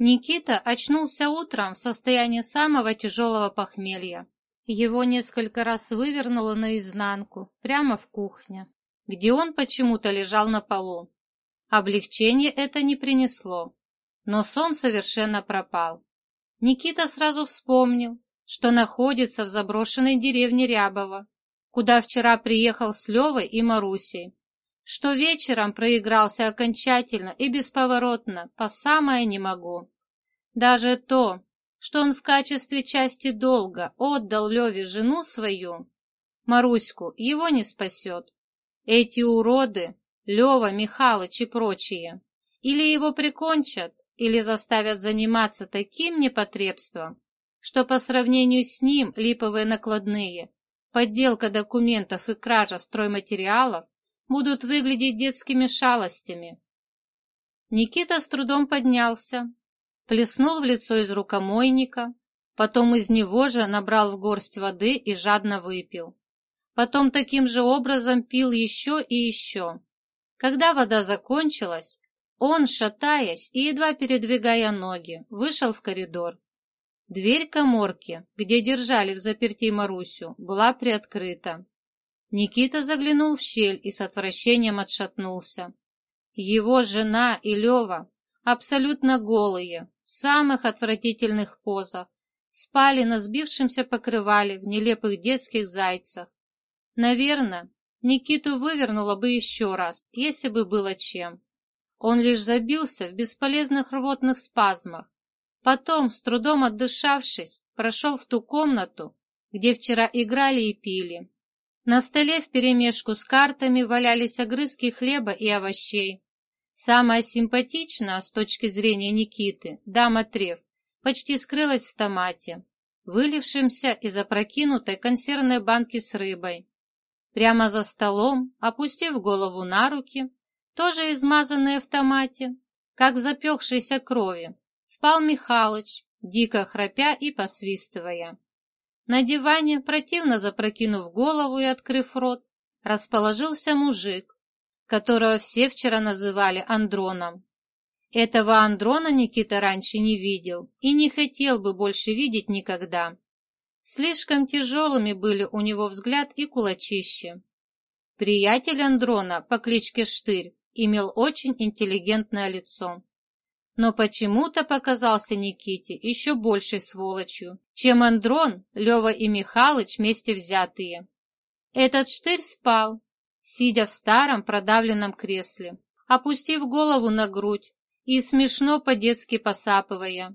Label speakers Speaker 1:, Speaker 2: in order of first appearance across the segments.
Speaker 1: Никита очнулся утром в состоянии самого тяжелого похмелья. Его несколько раз вывернуло наизнанку, прямо в кухне, где он почему-то лежал на полу. Облегчение это не принесло, но сон совершенно пропал. Никита сразу вспомнил, что находится в заброшенной деревне Рябово, куда вчера приехал с Левой и Марусей, что вечером проигрался окончательно и бесповоротно, по самое не могу. Даже то, что он в качестве части долга отдал Леве жену свою, Маруську, его не спасет. Эти уроды, Лева, Михалыч и прочие, или его прикончат, или заставят заниматься таким непотребством, что по сравнению с ним липовые накладные, подделка документов и кража стройматериалов будут выглядеть детскими шалостями. Никита с трудом поднялся, плеснул в лицо из рукомойника, потом из него же набрал в горсть воды и жадно выпил. Потом таким же образом пил еще и еще. Когда вода закончилась, он, шатаясь и едва передвигая ноги, вышел в коридор. Дверь коморки, где держали в заперти Марусю, была приоткрыта. Никита заглянул в щель и с отвращением отшатнулся. Его жена и Лева, абсолютно голые, в самых отвратительных позах, спали на сбившемся покрывале в нелепых детских зайцах. Наверное, Никиту вывернуло бы еще раз, если бы было чем. Он лишь забился в бесполезных рвотных спазмах. Потом, с трудом отдышавшись, прошел в ту комнату, где вчера играли и пили. На столе вперемешку с картами валялись огрызки хлеба и овощей. Самая симпатичная с точки зрения Никиты, дама Трев, почти скрылась в томате, вылившемся из опрокинутой консервной банки с рыбой. Прямо за столом, опустив голову на руки, тоже измазанные в томате, как в запекшейся крови, спал Михалыч, дико храпя и посвистывая. На диване, противно запрокинув голову и открыв рот, расположился мужик, которого все вчера называли Андроном. Этого Андрона Никита раньше не видел и не хотел бы больше видеть никогда. Слишком тяжелыми были у него взгляд и кулачище. Приятель Андрона по кличке Штырь имел очень интеллигентное лицо но почему-то показался Никите еще большей сволочью, чем Андрон, Лева и Михалыч вместе взятые. Этот штырь спал, сидя в старом продавленном кресле, опустив голову на грудь и смешно по-детски посапывая.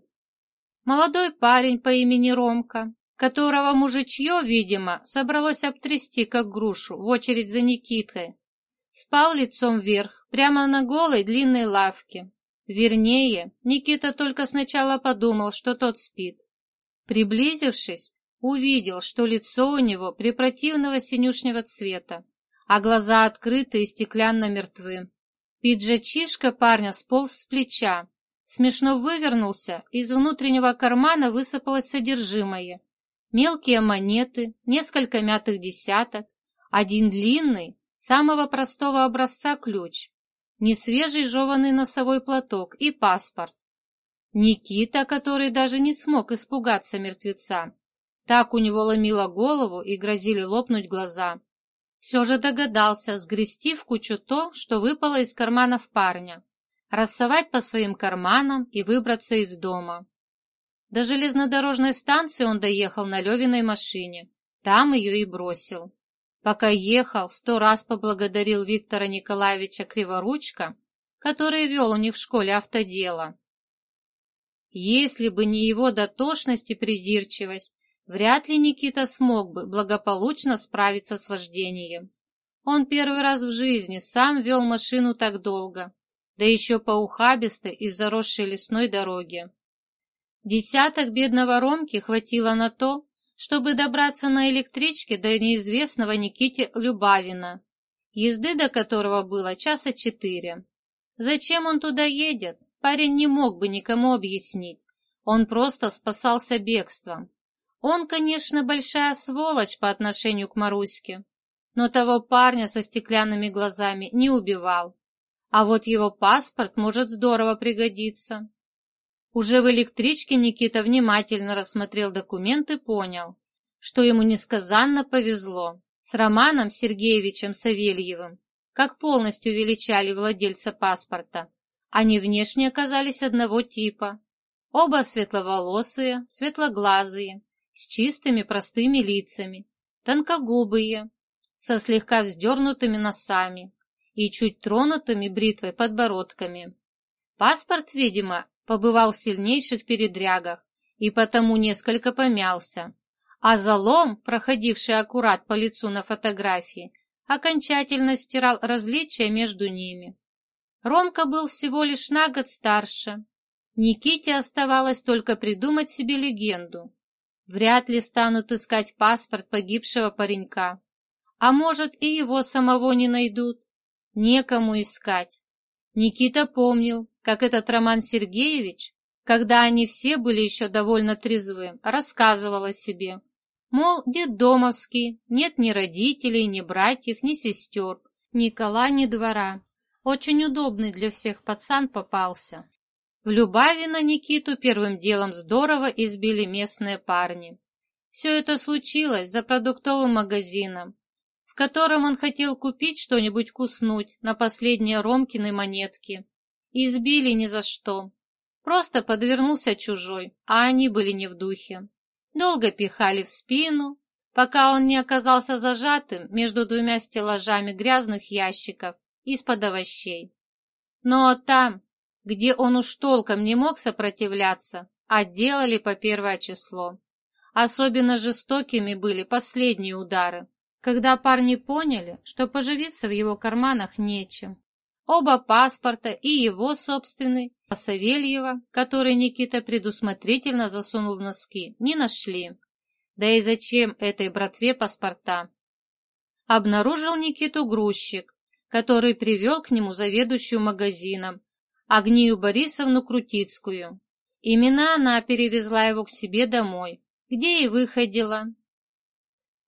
Speaker 1: Молодой парень по имени Ромка, которого мужичье, видимо, собралось обтрясти, как грушу, в очередь за Никитой, спал лицом вверх, прямо на голой длинной лавке, Вернее, Никита только сначала подумал, что тот спит. Приблизившись, увидел, что лицо у него препротивного синюшнего цвета, а глаза открыты и стеклянно мертвы. Пиджачишка парня сполз с плеча, смешно вывернулся, из внутреннего кармана высыпалось содержимое. Мелкие монеты, несколько мятых десяток, один длинный, самого простого образца ключ, несвежий жеванный носовой платок и паспорт. Никита, который даже не смог испугаться мертвеца. Так у него ломило голову и грозили лопнуть глаза. Все же догадался сгрести в кучу то, что выпало из карманов парня, рассовать по своим карманам и выбраться из дома. До железнодорожной станции он доехал на Левиной машине. Там ее и бросил. Пока ехал, сто раз поблагодарил Виктора Николаевича Криворучка, который вел у них в школе автодело. Если бы не его дотошность и придирчивость, вряд ли Никита смог бы благополучно справиться с вождением. Он первый раз в жизни сам вел машину так долго, да еще по ухабистой и заросшей лесной дороге. Десяток бедного Ромки хватило на то, чтобы добраться на электричке до неизвестного Никите Любавина, езды до которого было часа четыре. Зачем он туда едет, парень не мог бы никому объяснить. Он просто спасался бегством. Он, конечно, большая сволочь по отношению к Маруське, но того парня со стеклянными глазами не убивал. А вот его паспорт может здорово пригодиться. Уже в электричке Никита внимательно рассмотрел документ и понял, что ему несказанно повезло. С Романом Сергеевичем Савельевым, как полностью величали владельца паспорта, они внешне оказались одного типа. Оба светловолосые, светлоглазые, с чистыми простыми лицами, тонкогубые, со слегка вздернутыми носами и чуть тронутыми бритвой подбородками. Паспорт, видимо, побывал в сильнейших передрягах и потому несколько помялся, а залом, проходивший аккурат по лицу на фотографии, окончательно стирал различия между ними. Ромка был всего лишь на год старше. Никите оставалось только придумать себе легенду. Вряд ли станут искать паспорт погибшего паренька. А может, и его самого не найдут. Некому искать. Никита помнил, как этот Роман Сергеевич, когда они все были еще довольно трезвы, рассказывал о себе, Мол, дед домовский, нет ни родителей, ни братьев, ни сестер, ни кола, ни двора. Очень удобный для всех пацан попался. В Любавино Никиту первым делом здорово избили местные парни. Все это случилось за продуктовым магазином, в котором он хотел купить что-нибудь вкуснуть на последние Ромкины монетки. Избили ни за что. Просто подвернулся чужой, а они были не в духе долго пихали в спину, пока он не оказался зажатым между двумя стеллажами грязных ящиков из-под овощей. Но там, где он уж толком не мог сопротивляться, отделали по первое число. Особенно жестокими были последние удары, когда парни поняли, что поживиться в его карманах нечем. Оба паспорта и его собственный а Савельева, который Никита предусмотрительно засунул в носки, не нашли. Да и зачем этой братве паспорта? Обнаружил Никиту грузчик, который привел к нему заведующую магазином, Агнию Борисовну Крутицкую. Именно она перевезла его к себе домой, где и выходила.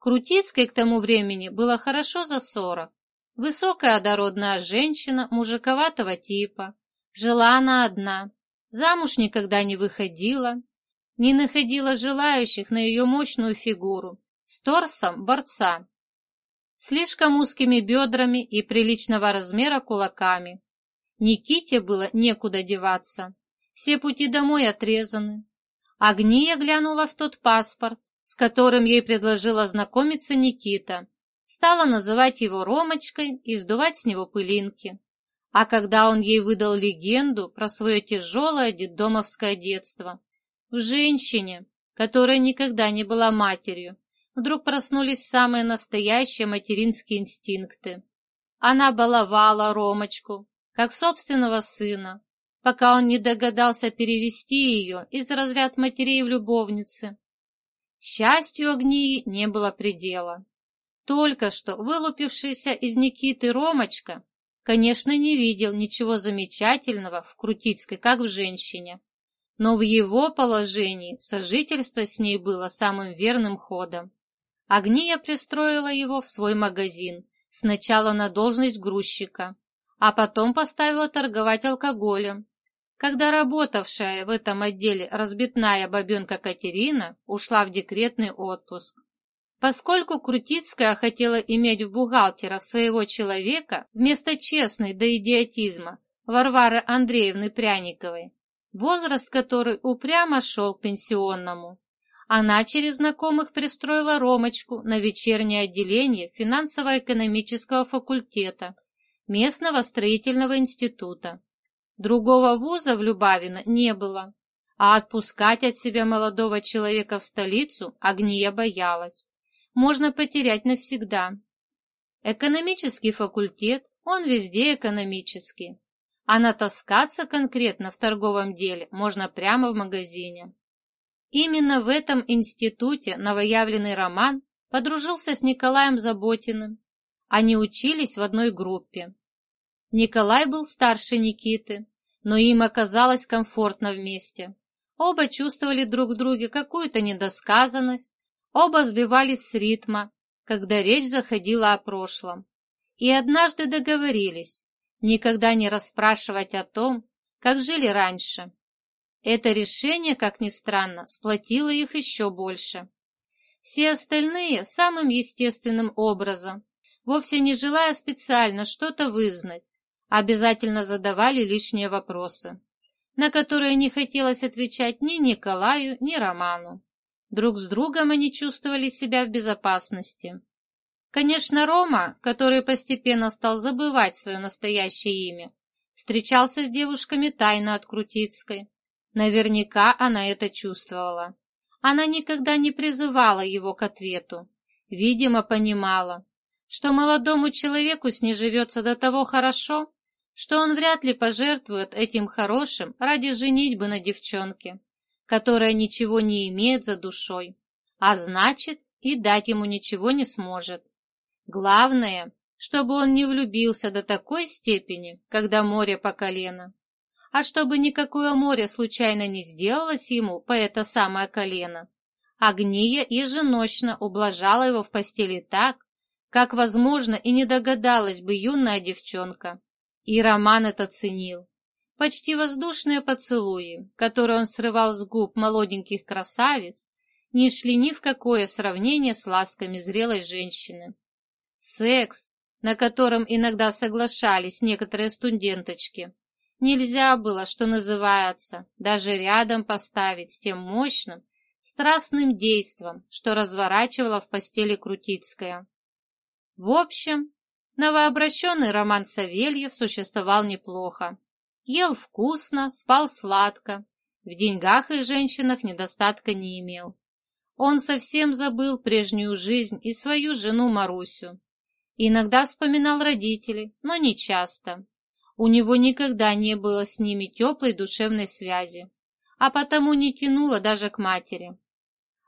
Speaker 1: Крутицкой к тому времени было хорошо за сорок. Высокая дородная женщина мужиковатого типа. Жила она одна, замуж никогда не выходила, не находила желающих на ее мощную фигуру с торсом борца, слишком узкими бедрами и приличного размера кулаками. Никите было некуда деваться, все пути домой отрезаны. Агния глянула в тот паспорт, с которым ей предложила знакомиться Никита, стала называть его Ромочкой и сдувать с него пылинки. А когда он ей выдал легенду про свое тяжелое детдомовское детство, в женщине, которая никогда не была матерью, вдруг проснулись самые настоящие материнские инстинкты. Она баловала Ромочку, как собственного сына, пока он не догадался перевести ее из разряд матерей в любовницы. Счастью Агнии не было предела. Только что вылупившийся из Никиты Ромочка, конечно, не видел ничего замечательного в Крутицкой, как в женщине. Но в его положении сожительство с ней было самым верным ходом. Агния пристроила его в свой магазин, сначала на должность грузчика, а потом поставила торговать алкоголем. Когда работавшая в этом отделе разбитная бабенка Катерина ушла в декретный отпуск. Поскольку Крутицкая хотела иметь в бухгалтерах своего человека вместо честной до идиотизма Варвары Андреевны Пряниковой, возраст которой упрямо шел к пенсионному, она через знакомых пристроила Ромочку на вечернее отделение финансово-экономического факультета местного строительного института. Другого вуза в Любавино не было, а отпускать от себя молодого человека в столицу Агния боялась можно потерять навсегда. Экономический факультет, он везде экономический, а натаскаться конкретно в торговом деле можно прямо в магазине. Именно в этом институте новоявленный Роман подружился с Николаем Заботиным. Они учились в одной группе. Николай был старше Никиты, но им оказалось комфортно вместе. Оба чувствовали друг в друге какую-то недосказанность, Оба сбивались с ритма, когда речь заходила о прошлом. И однажды договорились никогда не расспрашивать о том, как жили раньше. Это решение, как ни странно, сплотило их еще больше. Все остальные самым естественным образом, вовсе не желая специально что-то вызнать, обязательно задавали лишние вопросы, на которые не хотелось отвечать ни Николаю, ни Роману. Друг с другом они чувствовали себя в безопасности. Конечно, Рома, который постепенно стал забывать свое настоящее имя, встречался с девушками тайно от Крутицкой. Наверняка она это чувствовала. Она никогда не призывала его к ответу. Видимо, понимала, что молодому человеку с ней живется до того хорошо, что он вряд ли пожертвует этим хорошим ради женитьбы на девчонке, которая ничего не имеет за душой, а значит и дать ему ничего не сможет. Главное, чтобы он не влюбился до такой степени, когда море по колено. А чтобы никакое море случайно не сделалось ему по это самое колено, Агния еженочно ублажала его в постели так, как, возможно, и не догадалась бы юная девчонка. И Роман это ценил. Почти воздушные поцелуи, которые он срывал с губ молоденьких красавиц, не шли ни в какое сравнение с ласками зрелой женщины. Секс, на котором иногда соглашались некоторые студенточки, нельзя было, что называется, даже рядом поставить с тем мощным, страстным действом, что разворачивала в постели Крутицкая. В общем, новообращенный Роман Савельев существовал неплохо. Ел вкусно, спал сладко, в деньгах и женщинах недостатка не имел. Он совсем забыл прежнюю жизнь и свою жену Марусю, Иногда вспоминал родителей, но не часто. У него никогда не было с ними теплой душевной связи, а потому не тянуло даже к матери.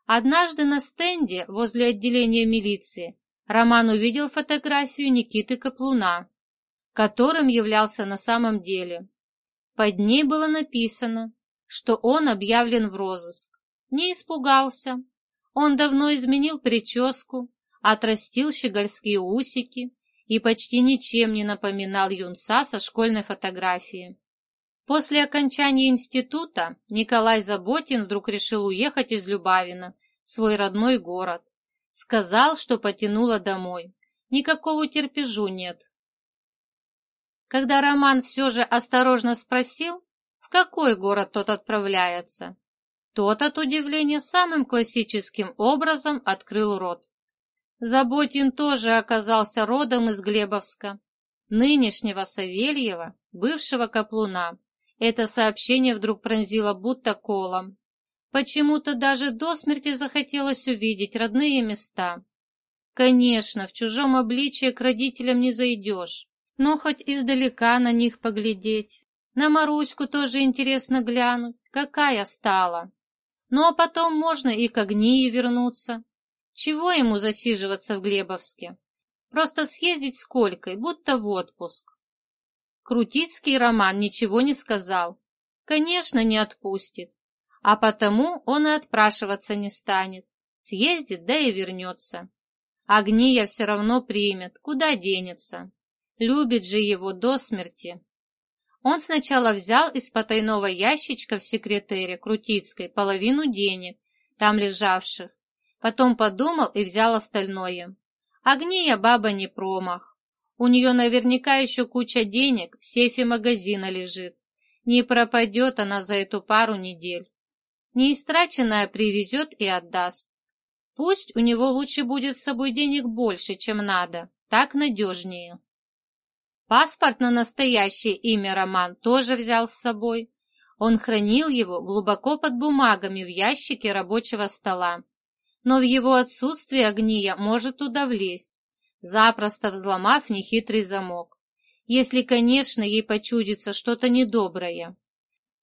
Speaker 1: Однажды на стенде возле отделения милиции Роман увидел фотографию Никиты Каплуна, которым являлся на самом деле. Под ней было написано, что он объявлен в розыск. Не испугался. Он давно изменил прическу, отрастил щегольские усики и почти ничем не напоминал юнца со школьной фотографии. После окончания института Николай Заботин вдруг решил уехать из Любавина в свой родной город. Сказал, что потянуло домой. Никакого терпежу нет. Когда Роман все же осторожно спросил, в какой город тот отправляется, тот от удивления самым классическим образом открыл рот. Заботин тоже оказался родом из Глебовска, нынешнего Савельева, бывшего Каплуна. Это сообщение вдруг пронзило будто колом. Почему-то даже до смерти захотелось увидеть родные места. Конечно, в чужом обличье к родителям не зайдешь, но хоть издалека на них поглядеть. На Маруську тоже интересно глянуть, какая стала. Ну а потом можно и к Агнии вернуться, чего ему засиживаться в Глебовске? Просто съездить с Колькой, будто в отпуск. Крутицкий Роман ничего не сказал. Конечно, не отпустит. А потому он и отпрашиваться не станет. Съездит, да и вернется. Агния все равно примет, куда денется. Любит же его до смерти. Он сначала взял из потайного ящичка в секретере Крутицкой половину денег, там лежавших, Потом подумал и взял остальное. Агния баба не промах. У нее наверняка еще куча денег в сейфе магазина лежит. Не пропадет она за эту пару недель. Неистраченное привезет и отдаст. Пусть у него лучше будет с собой денег больше, чем надо, так надежнее. Паспорт на настоящее имя Роман тоже взял с собой. Он хранил его глубоко под бумагами в ящике рабочего стола но в его отсутствие Агния может туда влезть, запросто взломав нехитрый замок, если, конечно, ей почудится что-то недоброе.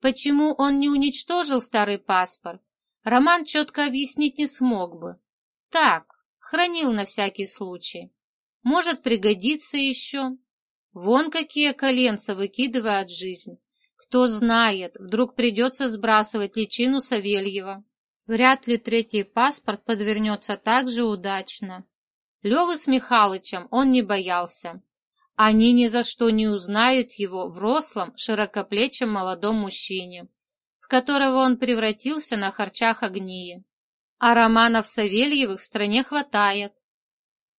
Speaker 1: Почему он не уничтожил старый паспорт, Роман четко объяснить не смог бы. Так, хранил на всякий случай. Может пригодиться еще. Вон какие коленца выкидывает жизнь. Кто знает, вдруг придется сбрасывать личину Савельева. Вряд ли третий паспорт подвернется так же удачно. Левы с Михалычем он не боялся. Они ни за что не узнают его в рослом, широкоплечем молодом мужчине, в которого он превратился на харчах огнии. А романов Савельевых в стране хватает.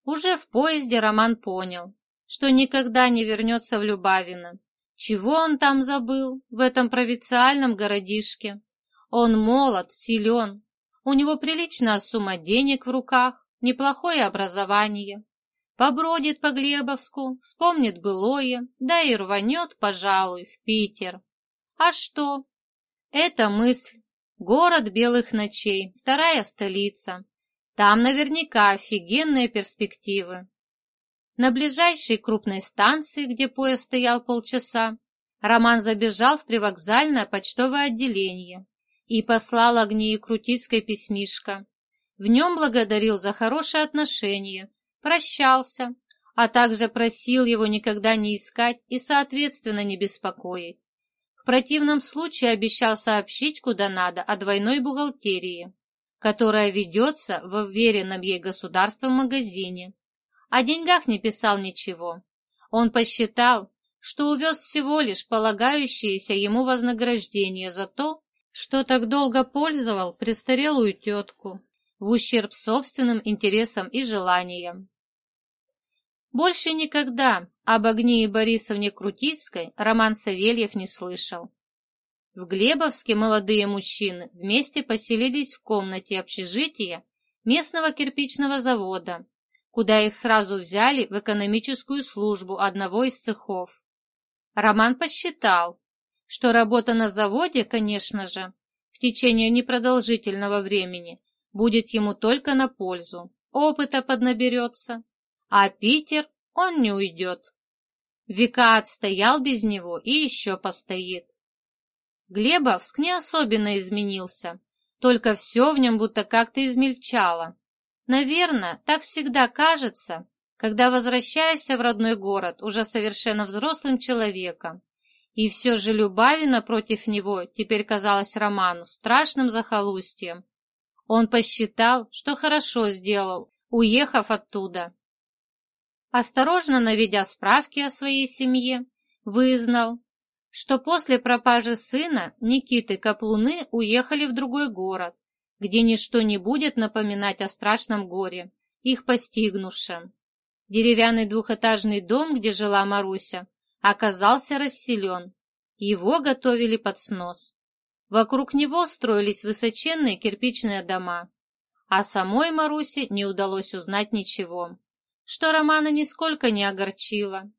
Speaker 1: Уже в поезде Роман понял, что никогда не вернется в Любавино. Чего он там забыл, в этом провинциальном городишке? Он молод, силен, у него приличная сумма денег в руках, неплохое образование. Побродит по Глебовску, вспомнит былое, да и рванет, пожалуй, в Питер. А что? Это мысль. Город белых ночей, вторая столица. Там наверняка офигенные перспективы. На ближайшей крупной станции, где поезд стоял полчаса, Роман забежал в привокзальное почтовое отделение и послал Агнии Крутицкой письмишко. В нем благодарил за хорошее отношение, прощался, а также просил его никогда не искать и, соответственно, не беспокоить. В противном случае обещал сообщить куда надо о двойной бухгалтерии, которая ведется в уверенном ей государством магазине, о деньгах не писал ничего. Он посчитал, что увез всего лишь полагающееся ему вознаграждение за то, что так долго пользовал престарелую тетку в ущерб собственным интересам и желаниям. Больше никогда об Агнии Борисовне Крутицкой Роман Савельев не слышал. В Глебовске молодые мужчины вместе поселились в комнате общежития местного кирпичного завода куда их сразу взяли в экономическую службу одного из цехов. Роман посчитал, что работа на заводе, конечно же, в течение непродолжительного времени будет ему только на пользу, опыта поднаберется, а Питер он не уйдет. Века отстоял без него и еще постоит. Глебовск не особенно изменился, только все в нем будто как-то измельчало. Наверное, так всегда кажется, когда возвращаешься в родной город уже совершенно взрослым человеком. И все же Любавина против него теперь казалась Роману страшным захолустьем. Он посчитал, что хорошо сделал, уехав оттуда. Осторожно наведя справки о своей семье, вызнал, что после пропажи сына Никиты Каплуны уехали в другой город, где ничто не будет напоминать о страшном горе, их постигнувшем. Деревянный двухэтажный дом, где жила Маруся, оказался расселен. Его готовили под снос. Вокруг него строились высоченные кирпичные дома, а самой Марусе не удалось узнать ничего, что Романа нисколько не огорчило.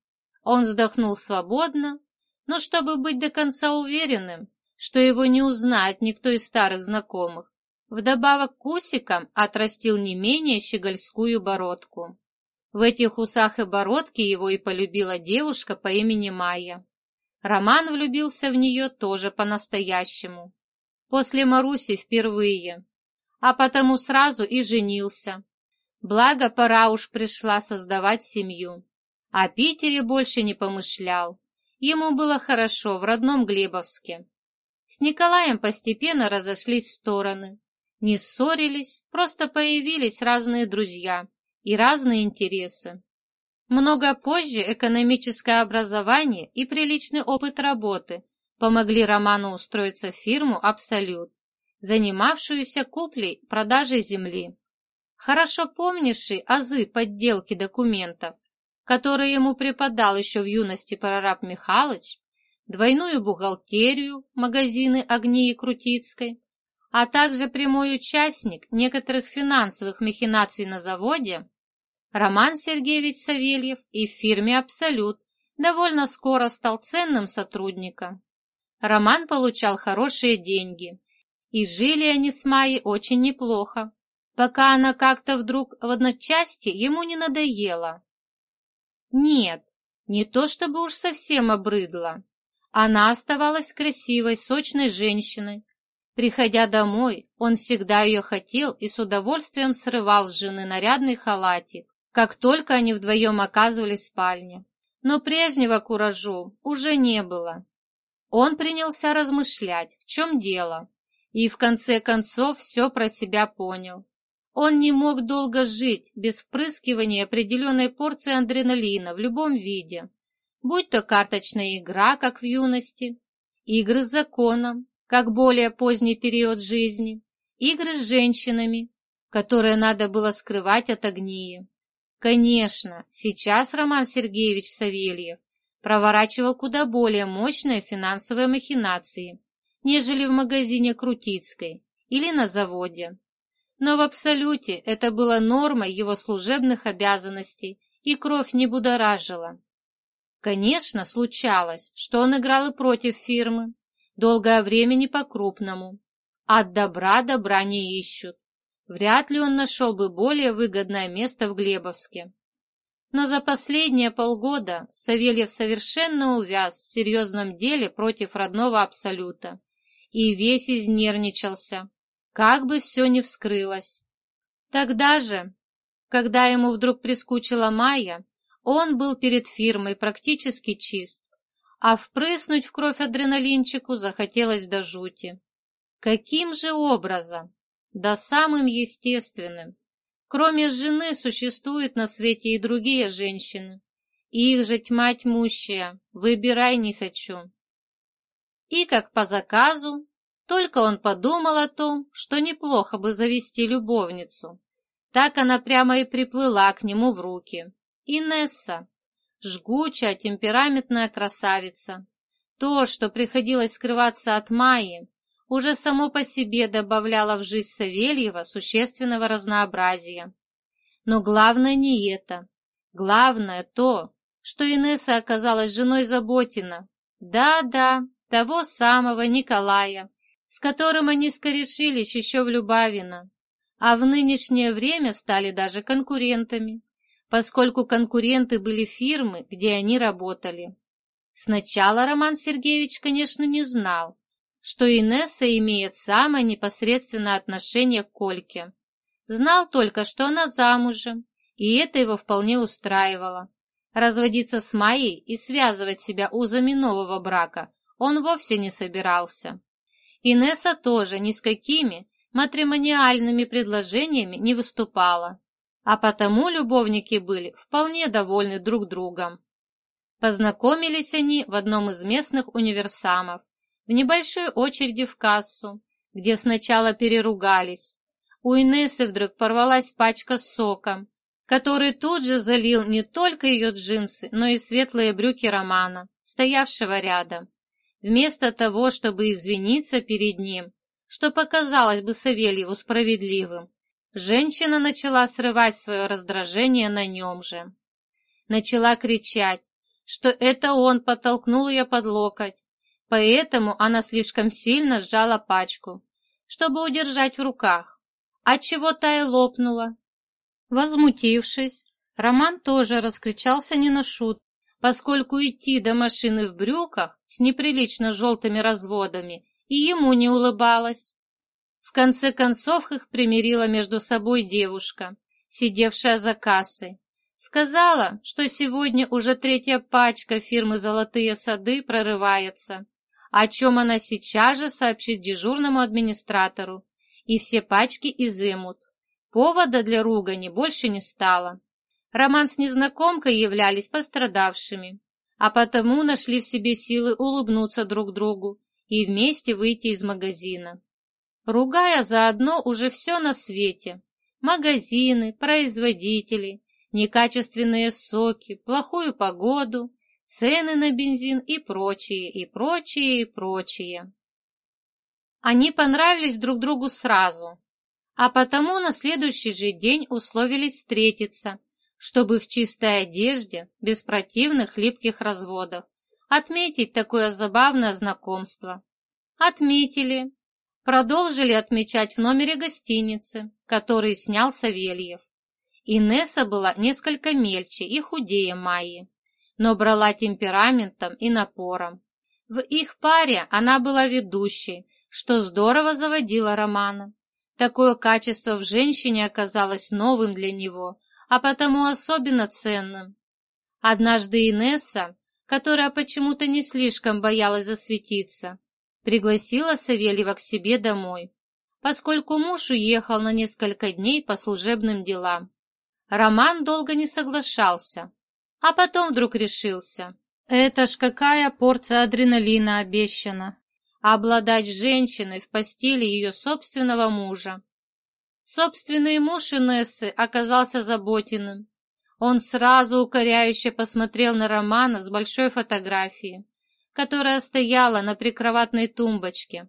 Speaker 1: Он вздохнул свободно, но чтобы быть до конца уверенным, что его не узнает никто из старых знакомых, Вдобавок к усикам отрастил не менее щегольскую бородку. В этих усах и бородке его и полюбила девушка по имени Майя. Роман влюбился в нее тоже по-настоящему. После Маруси впервые, а потому сразу и женился. Благо, пора уж пришла создавать семью. О Питере больше не помышлял. Ему было хорошо в родном Глебовске. С Николаем постепенно разошлись в стороны. Не ссорились, просто появились разные друзья и разные интересы. Много позже экономическое образование и приличный опыт работы помогли Роману устроиться в фирму «Абсолют», занимавшуюся куплей-продажей земли. Хорошо помнивший азы подделки документов, которые ему преподал еще в юности прораб Михалыч, двойную бухгалтерию магазины Огни и Крутицкой, а также прямой участник некоторых финансовых махинаций на заводе, Роман Сергеевич Савельев и в фирме «Абсолют» довольно скоро стал ценным сотрудником. Роман получал хорошие деньги, и жили они с Майей очень неплохо, пока она как-то вдруг в одночасье ему не надоела. Нет, не то чтобы уж совсем обрыдла. Она оставалась красивой, сочной женщиной, Приходя домой, он всегда ее хотел и с удовольствием срывал с жены нарядный халатик, как только они вдвоем оказывались в спальне. Но прежнего куражу уже не было. Он принялся размышлять, в чем дело, и в конце концов все про себя понял. Он не мог долго жить без впрыскивания определенной порции адреналина в любом виде, будь то карточная игра, как в юности, игры с законом, как более поздний период жизни, игры с женщинами, которые надо было скрывать от Агнии. Конечно, сейчас Роман Сергеевич Савельев проворачивал куда более мощные финансовые махинации, нежели в магазине Крутицкой или на заводе. Но в абсолюте это было нормой его служебных обязанностей, и кровь не будоражила. Конечно, случалось, что он играл и против фирмы, долгое время не по-крупному. От добра добра не ищут. Вряд ли он нашел бы более выгодное место в Глебовске. Но за последние полгода Савельев совершенно увяз в серьезном деле против родного Абсолюта и весь изнервничался, как бы все ни вскрылось. Тогда же, когда ему вдруг прискучила Майя, он был перед фирмой практически чист, а впрыснуть в кровь адреналинчику захотелось до жути. Каким же образом? Да самым естественным. Кроме жены существуют на свете и другие женщины. Их же тьма тьмущая, выбирай не хочу. И как по заказу, только он подумал о том, что неплохо бы завести любовницу. Так она прямо и приплыла к нему в руки. Инесса, жгучая, темпераментная красавица. То, что приходилось скрываться от Майи, уже само по себе добавляло в жизнь Савельева существенного разнообразия. Но главное не это. Главное то, что Инесса оказалась женой Заботина. Да-да, того самого Николая, с которым они скорешились еще в Любавино, а в нынешнее время стали даже конкурентами, поскольку конкуренты были фирмы, где они работали. Сначала Роман Сергеевич, конечно, не знал, что Инесса имеет самое непосредственное отношение к Кольке. Знал только, что она замужем, и это его вполне устраивало. Разводиться с Майей и связывать себя узами нового брака он вовсе не собирался. Инесса тоже ни с какими матримониальными предложениями не выступала, а потому любовники были вполне довольны друг другом. Познакомились они в одном из местных универсамов, в небольшой очереди в кассу, где сначала переругались. У Инессы вдруг порвалась пачка с соком, который тут же залил не только ее джинсы, но и светлые брюки Романа, стоявшего рядом. Вместо того, чтобы извиниться перед ним, что показалось бы Савельеву справедливым, женщина начала срывать свое раздражение на нем же. Начала кричать, что это он подтолкнул ее под локоть, Поэтому она слишком сильно сжала пачку, чтобы удержать в руках, отчего та и лопнула. Возмутившись, Роман тоже раскричался не на шут, поскольку идти до машины в брюках с неприлично желтыми разводами и ему не улыбалось. В конце концов их примирила между собой девушка, сидевшая за кассой. Сказала, что сегодня уже третья пачка фирмы «Золотые сады» прорывается, о чем она сейчас же сообщит дежурному администратору, и все пачки изымут. Повода для ругани больше не стало. Роман с незнакомкой являлись пострадавшими, а потому нашли в себе силы улыбнуться друг другу и вместе выйти из магазина. Ругая заодно уже все на свете. Магазины, производители, некачественные соки, плохую погоду, цены на бензин и прочее, и прочее, и прочее. Они понравились друг другу сразу, а потому на следующий же день условились встретиться, чтобы в чистой одежде, без противных липких разводов, отметить такое забавное знакомство. Отметили. Продолжили отмечать в номере гостиницы, который снял Савельев. Инесса была несколько мельче и худее Майи но брала темпераментом и напором. В их паре она была ведущей, что здорово заводило Романа. Такое качество в женщине оказалось новым для него, а потому особенно ценным. Однажды Инесса, которая почему-то не слишком боялась засветиться, пригласила Савельева к себе домой, поскольку муж уехал на несколько дней по служебным делам. Роман долго не соглашался, а потом вдруг решился. Это ж какая порция адреналина обещана. обладать женщиной в постели ее собственного мужа. Собственный муж Инессы оказался заботенным. Он сразу укоряюще посмотрел на Романа с большой фотографией, которая стояла на прикроватной тумбочке.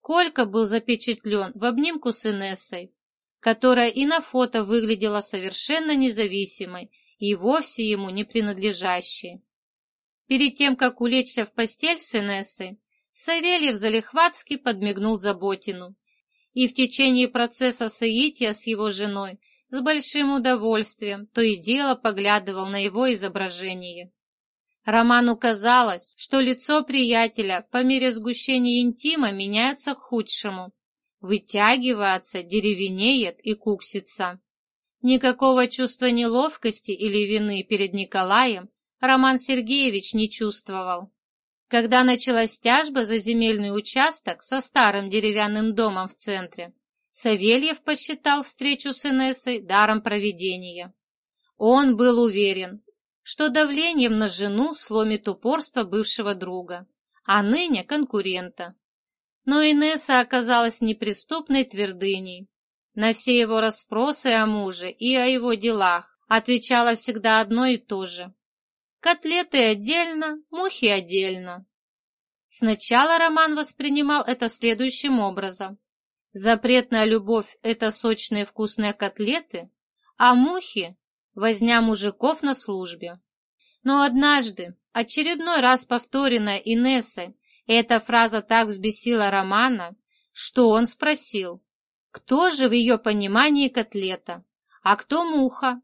Speaker 1: Колька был запечатлен в обнимку с Инессой, которая и на фото выглядела совершенно независимой и вовсе ему не принадлежащей. Перед тем, как улечься в постель с Инессой, Савельев залихватски подмигнул Заботину. И в течение процесса соития с его женой с большим удовольствием то и дело поглядывал на его изображение. Роману казалось, что лицо приятеля по мере сгущения интима меняется к худшему, вытягивается, деревенеет и куксится. Никакого чувства неловкости или вины перед Николаем Роман Сергеевич не чувствовал. Когда началась тяжба за земельный участок со старым деревянным домом в центре, Савельев посчитал встречу с Инессой даром проведения. Он был уверен, что давлением на жену сломит упорство бывшего друга, а ныне конкурента. Но Инесса оказалась неприступной твердыней. На все его расспросы о муже и о его делах отвечала всегда одно и то же. Котлеты отдельно, мухи отдельно. Сначала Роман воспринимал это следующим образом. Запретная любовь – это сочные вкусные котлеты, а мухи – возня мужиков на службе. Но однажды, очередной раз повторенная Инессой, эта фраза так взбесила Романа, что он спросил, кто же в ее понимании котлета, а кто муха?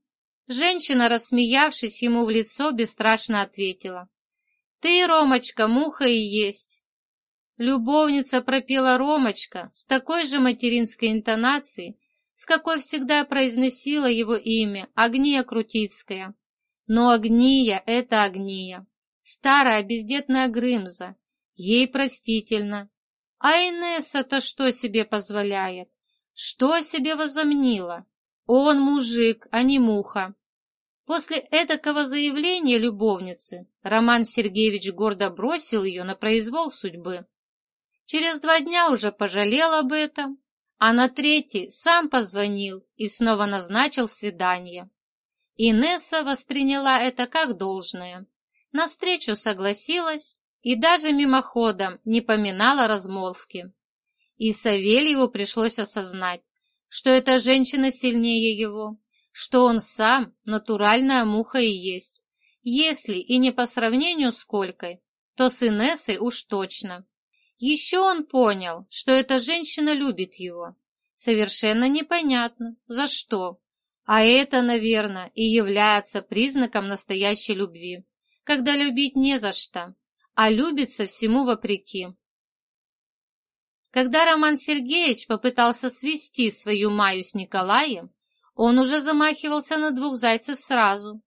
Speaker 1: Женщина, рассмеявшись ему в лицо, бесстрашно ответила. «Ты, Ромочка, муха и есть». Любовница пропела Ромочка с такой же материнской интонацией, с какой всегда произносила его имя Агния Крутицкая. Но Агния — это Агния, старая бездетная Грымза, ей простительно. А Инесса-то что себе позволяет? Что себе возомнила? Он мужик, а не муха. После этакого заявления любовницы Роман Сергеевич гордо бросил ее на произвол судьбы. Через два дня уже пожалел об этом, а на третий сам позвонил и снова назначил свидание. Инесса восприняла это как должное. На встречу согласилась и даже мимоходом не поминала размолвки. И Савельеву пришлось осознать, что эта женщина сильнее его, что он сам натуральная муха и есть. Если и не по сравнению с Колькой, то с Инессой уж точно. Еще он понял, что эта женщина любит его. Совершенно непонятно, за что. А это, наверное, и является признаком настоящей любви, когда любить не за что, а любится всему вопреки. Когда Роман Сергеевич попытался свести свою Маю с Николаем, он уже замахивался на двух зайцев сразу.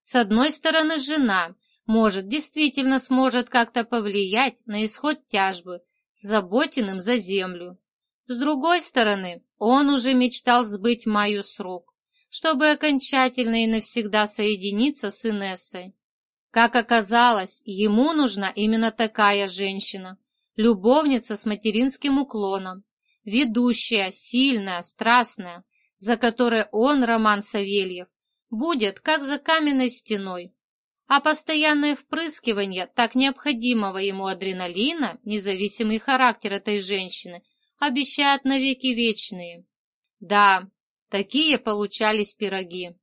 Speaker 1: С одной стороны, жена, может, действительно сможет как-то повлиять на исход тяжбы с Заботиным за землю. С другой стороны, он уже мечтал сбыть Майю с рук, чтобы окончательно и навсегда соединиться с Инессой. Как оказалось, ему нужна именно такая женщина, любовница с материнским уклоном, ведущая, сильная, страстная, за которой он, Роман Савельев, будет как за каменной стеной. А постоянное впрыскивание так необходимого ему адреналина, независимый характер этой женщины, обещает навеки вечные. Да, такие получались пироги.